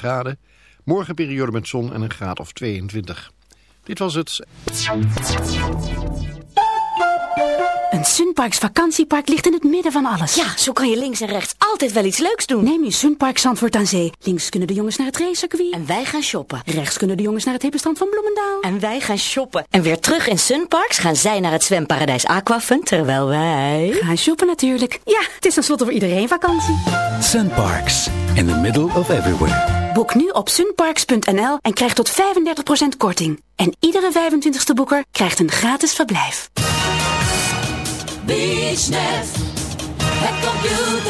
graden. Morgen periode met zon en een graad of 22. Dit was het. Een Sunparks vakantiepark ligt in het midden van alles. Ja, zo kan je links en rechts altijd wel iets leuks doen. Neem je Sunpark Zandvoort aan Zee. Links kunnen de jongens naar het racecircuit. En wij gaan shoppen. Rechts kunnen de jongens naar het hippenstrand van Bloemendaal. En wij gaan shoppen. En weer terug in Sunparks gaan zij naar het zwemparadijs Aquafun, terwijl wij... Gaan shoppen natuurlijk. Ja, het is tenslotte voor iedereen vakantie. Sunparks, in the middle of everywhere. Boek nu op sunparks.nl en krijg tot 35% korting. En iedere 25ste boeker krijgt een gratis verblijf. BeachNet, het computer-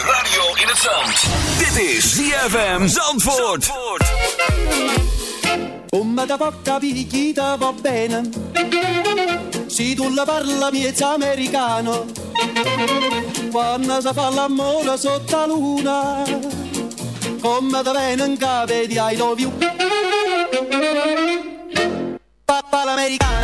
radio in het zand. Dit is ZFM Zandvoort. Zandvoort. Come da porta picchita va bene, si tu la parla miezza americano, quando si fa l'amore sotto la luna, come da venen cape di I love you. Papa l'americano.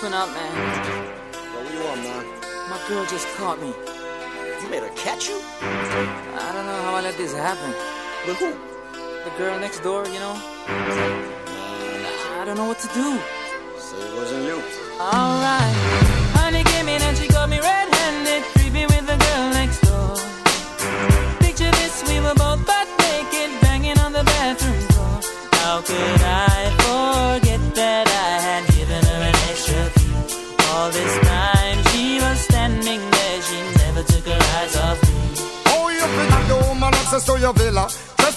Open up, man. What do you want, man? My girl just caught me. You made her catch you? I don't know how I let this happen. But who? The girl next door, you know? I don't know what to do. So it wasn't you. Alright.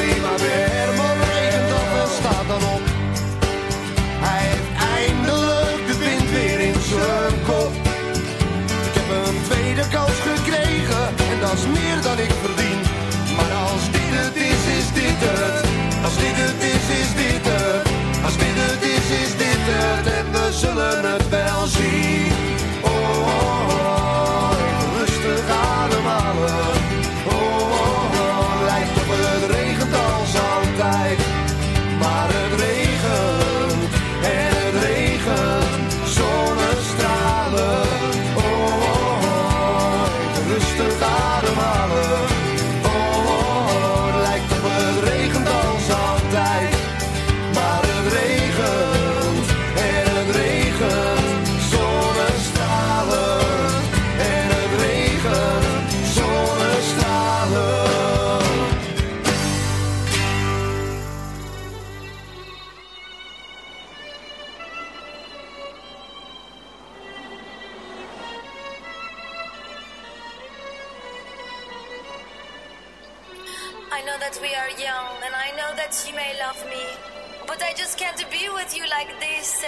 primavera.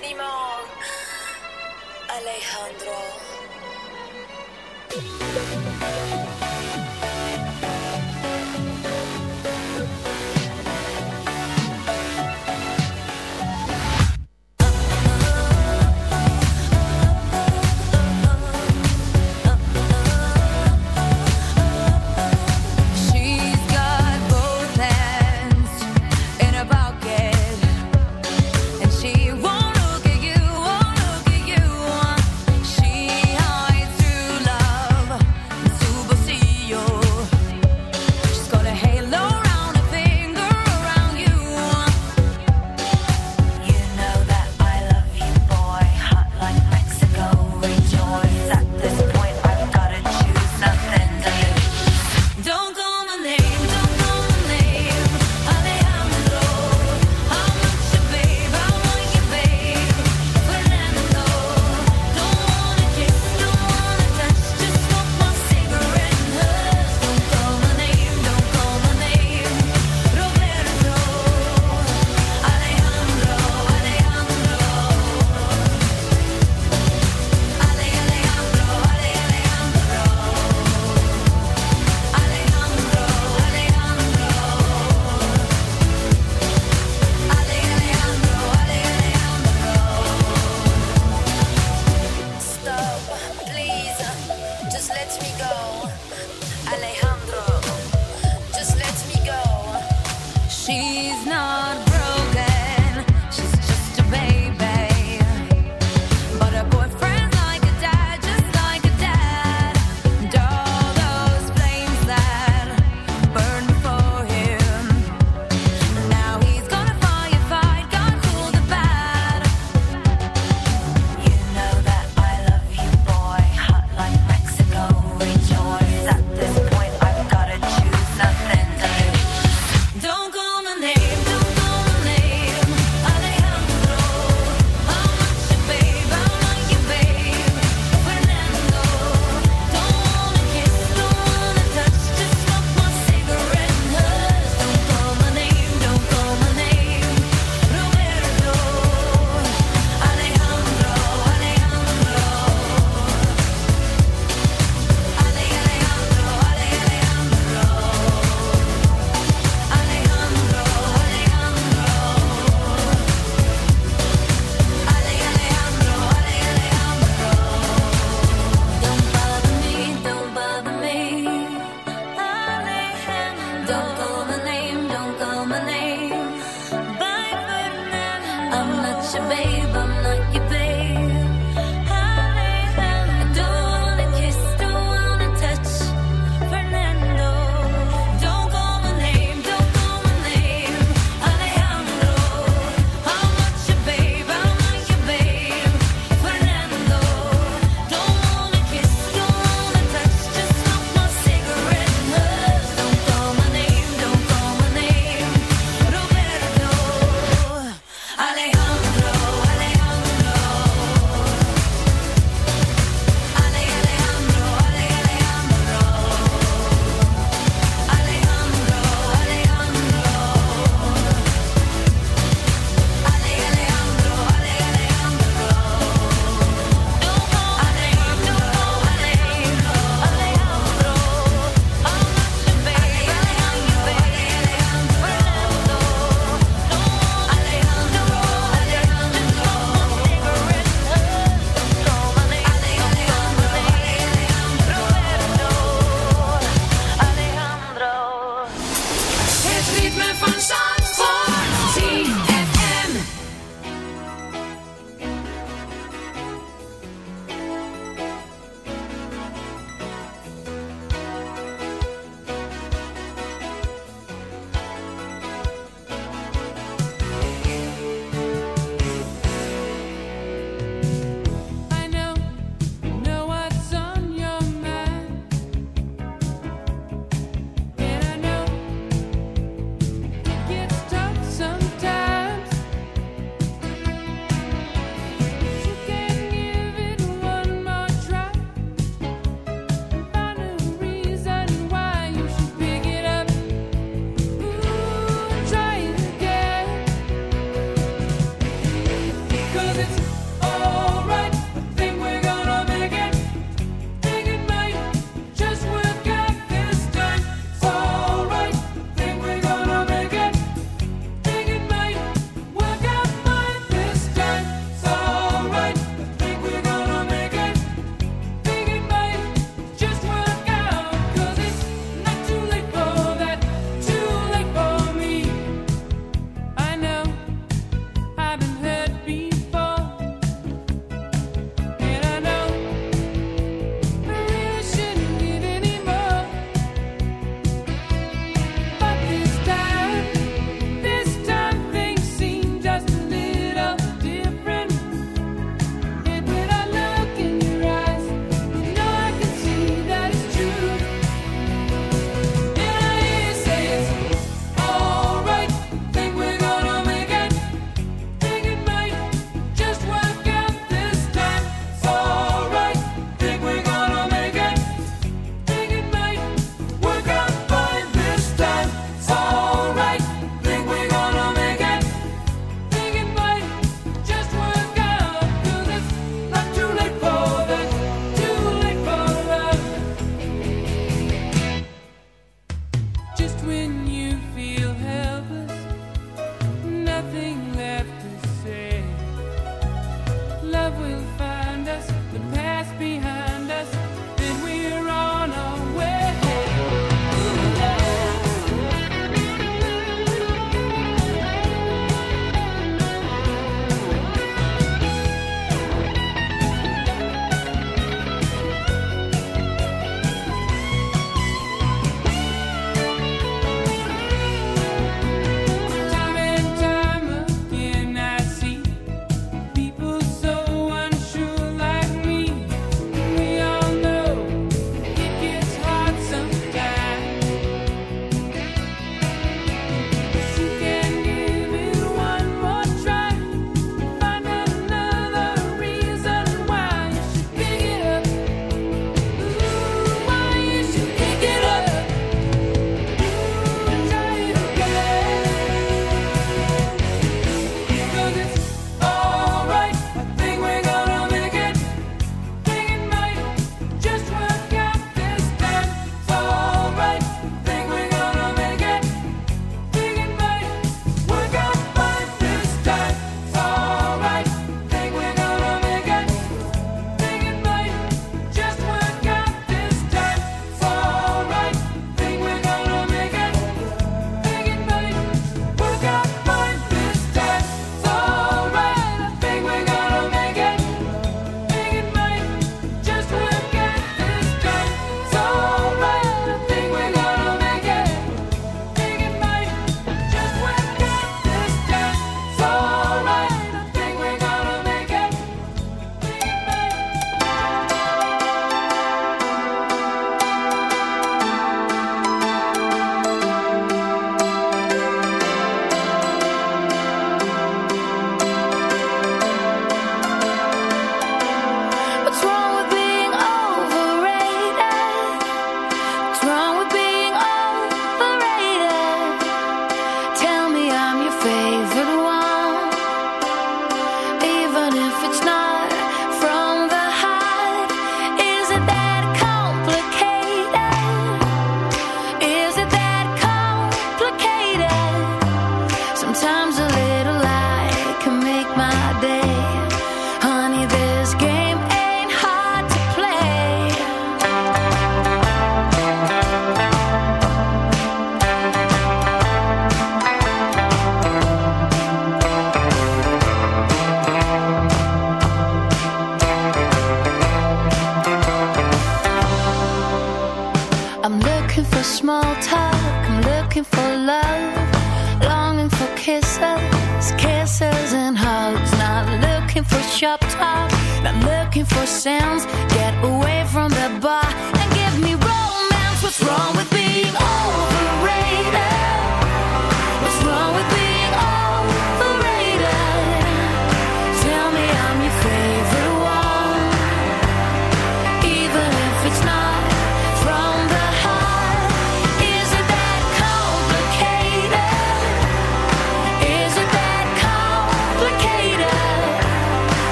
venimos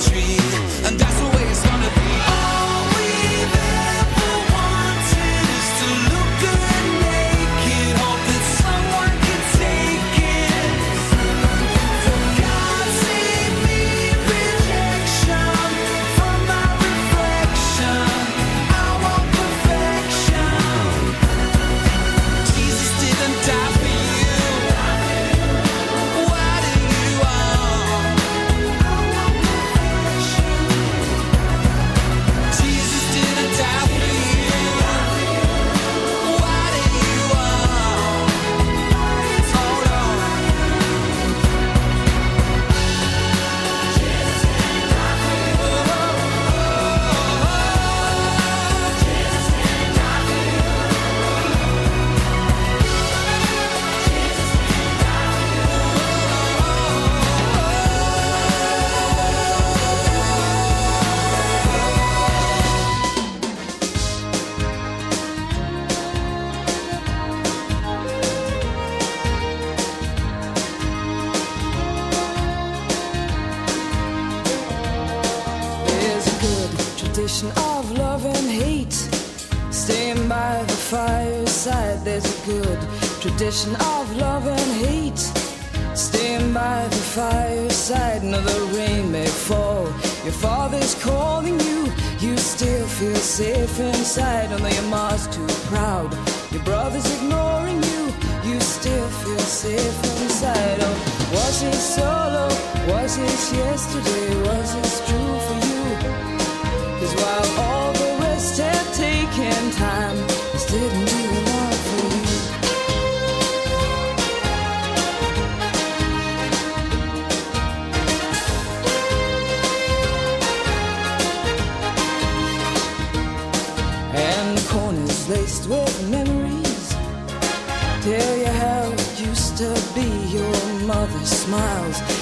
symmetry Cause while all the rest have taken time, you. And the corners laced with memories Tell you how it used to be Your mother smiles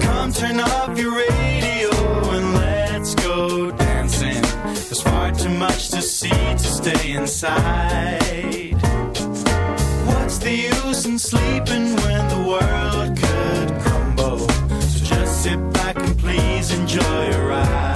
Come turn your radio and let's go dancing. There's far too much to see to stay inside. What's the use in sleeping when the world could crumble? So just sit back and please enjoy your ride.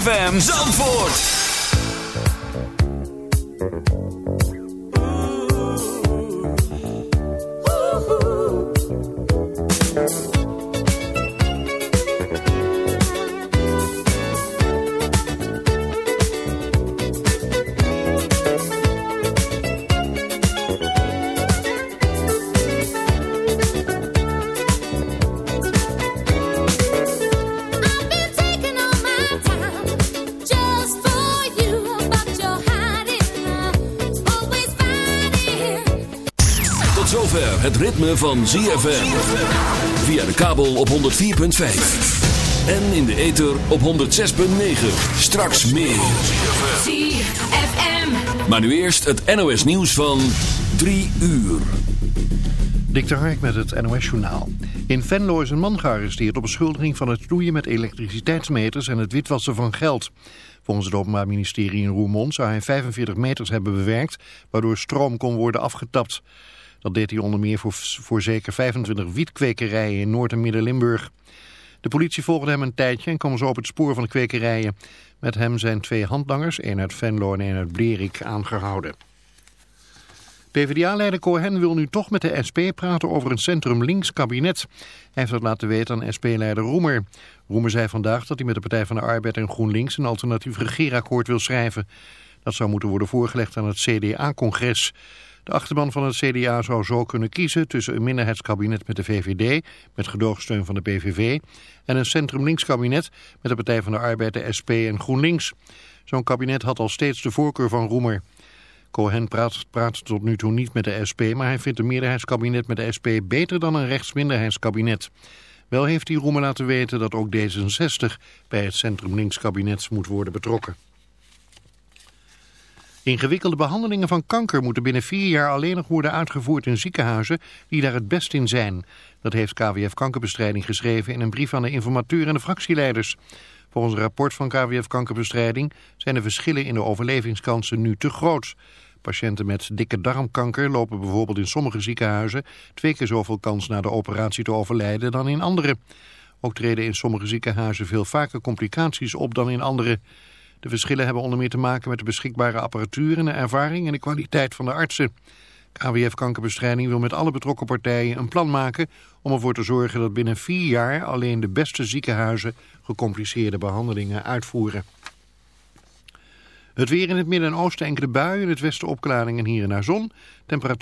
ZFM Zandvoort. Ritme van ZFM. Via de kabel op 104.5. En in de ether op 106.9. Straks meer. ZFM. Maar nu eerst het NOS nieuws van 3 uur. Dik de Hark met het NOS-journaal. In Venlo is een man gearresteerd op beschuldiging van het knoeien met elektriciteitsmeters en het witwassen van geld. Volgens het Openbaar Ministerie in Roermond zou hij 45 meters hebben bewerkt, waardoor stroom kon worden afgetapt. Dat deed hij onder meer voor, voor zeker 25 wietkwekerijen in Noord- en Midden-Limburg. De politie volgde hem een tijdje en kwam zo op het spoor van de kwekerijen. Met hem zijn twee handlangers, één uit Venlo en één uit Blerik, aangehouden. PvdA-leider Cohen wil nu toch met de SP praten over een centrum-links kabinet. Hij heeft dat laten weten aan SP-leider Roemer. Roemer zei vandaag dat hij met de Partij van de Arbeid en GroenLinks een alternatief regeerakkoord wil schrijven. Dat zou moeten worden voorgelegd aan het CDA-congres. De achterban van het CDA zou zo kunnen kiezen tussen een minderheidskabinet met de VVD, met gedoogsteun van de PVV, en een centrum-links kabinet met de Partij van de Arbeid, de SP en GroenLinks. Zo'n kabinet had al steeds de voorkeur van Roemer. Cohen praat, praat tot nu toe niet met de SP, maar hij vindt een meerderheidskabinet met de SP beter dan een rechtsminderheidskabinet. Wel heeft hij Roemer laten weten dat ook D66 bij het centrum-links kabinet moet worden betrokken. Ingewikkelde behandelingen van kanker moeten binnen vier jaar alleen nog worden uitgevoerd in ziekenhuizen die daar het best in zijn. Dat heeft KWF Kankerbestrijding geschreven in een brief aan de informateur en de fractieleiders. Volgens een rapport van KWF Kankerbestrijding zijn de verschillen in de overlevingskansen nu te groot. Patiënten met dikke darmkanker lopen bijvoorbeeld in sommige ziekenhuizen twee keer zoveel kans na de operatie te overlijden dan in andere. Ook treden in sommige ziekenhuizen veel vaker complicaties op dan in andere. De verschillen hebben onder meer te maken met de beschikbare apparatuur en de ervaring en de kwaliteit van de artsen. KWF Kankerbestrijding wil met alle betrokken partijen een plan maken om ervoor te zorgen dat binnen vier jaar alleen de beste ziekenhuizen gecompliceerde behandelingen uitvoeren. Het weer in het midden en oosten enkele buien, in het westen opklaringen hier en naar zon. Temperatuur